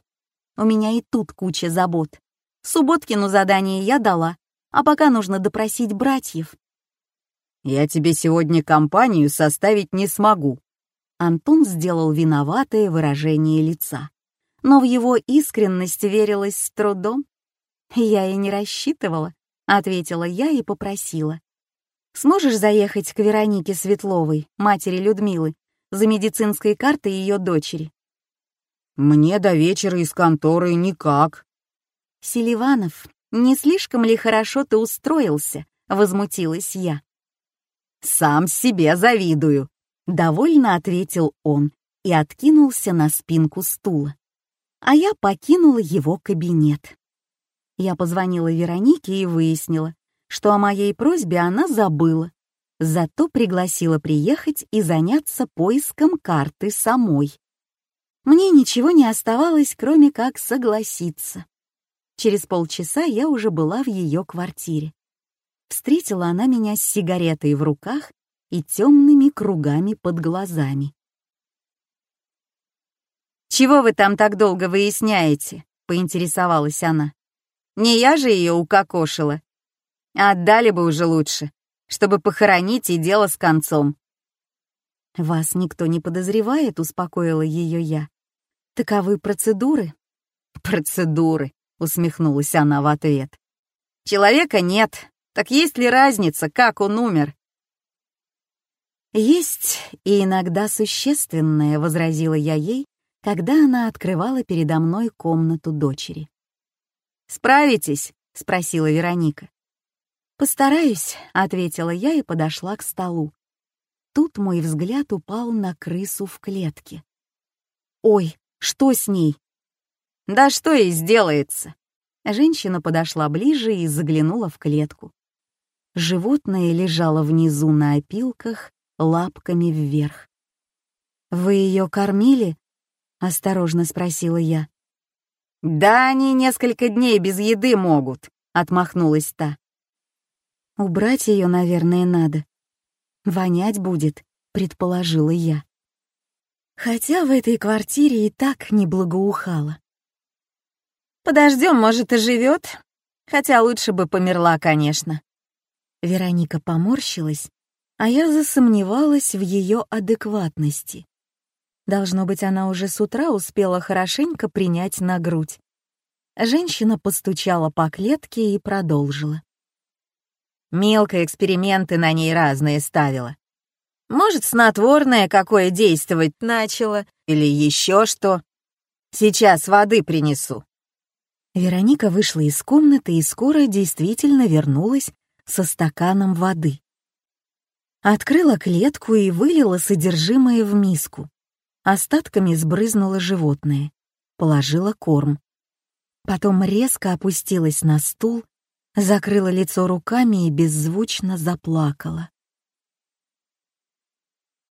У меня и тут куча забот. Субботкину задание я дала, а пока нужно допросить братьев. «Я тебе сегодня компанию составить не смогу». Антон сделал виноватое выражение лица, но в его искренность верилось с трудом. «Я и не рассчитывала», — ответила я и попросила. «Сможешь заехать к Веронике Светловой, матери Людмилы, за медицинской картой ее дочери?» «Мне до вечера из конторы никак». «Селиванов, не слишком ли хорошо ты устроился?» — возмутилась я. «Сам себе завидую», — довольно ответил он и откинулся на спинку стула. А я покинула его кабинет. Я позвонила Веронике и выяснила, что о моей просьбе она забыла, зато пригласила приехать и заняться поиском карты самой. Мне ничего не оставалось, кроме как согласиться. Через полчаса я уже была в ее квартире. Встретила она меня с сигаретой в руках и темными кругами под глазами. «Чего вы там так долго выясняете?» — поинтересовалась она. «Не я же ее укокошила. Отдали бы уже лучше, чтобы похоронить и дело с концом». «Вас никто не подозревает», — успокоила ее я. «Таковы процедуры?» «Процедуры», — усмехнулась она в ответ. «Человека нет, так есть ли разница, как он умер? «Есть и иногда существенное», — возразила я ей, когда она открывала передо мной комнату дочери. «Справитесь?» — спросила Вероника. «Постараюсь», — ответила я и подошла к столу. Тут мой взгляд упал на крысу в клетке. «Ой, что с ней?» «Да что ей сделается?» Женщина подошла ближе и заглянула в клетку. Животное лежало внизу на опилках, лапками вверх. «Вы ее кормили?» — осторожно спросила я. «Да они несколько дней без еды могут», — отмахнулась та. «Убрать ее, наверное, надо. Вонять будет», — предположила я. Хотя в этой квартире и так не благоухало. «Подождем, может, и живет. Хотя лучше бы померла, конечно», Вероника поморщилась, а я засомневалась в ее адекватности. Должно быть, она уже с утра успела хорошенько принять на грудь. Женщина постучала по клетке и продолжила. Мелко эксперименты на ней разные ставила. Может, снотворное какое действовать начало, или еще что. Сейчас воды принесу. Вероника вышла из комнаты и скоро действительно вернулась со стаканом воды. Открыла клетку и вылила содержимое в миску. Остатками сбрызнула животное, положила корм. Потом резко опустилась на стул, закрыла лицо руками и беззвучно заплакала.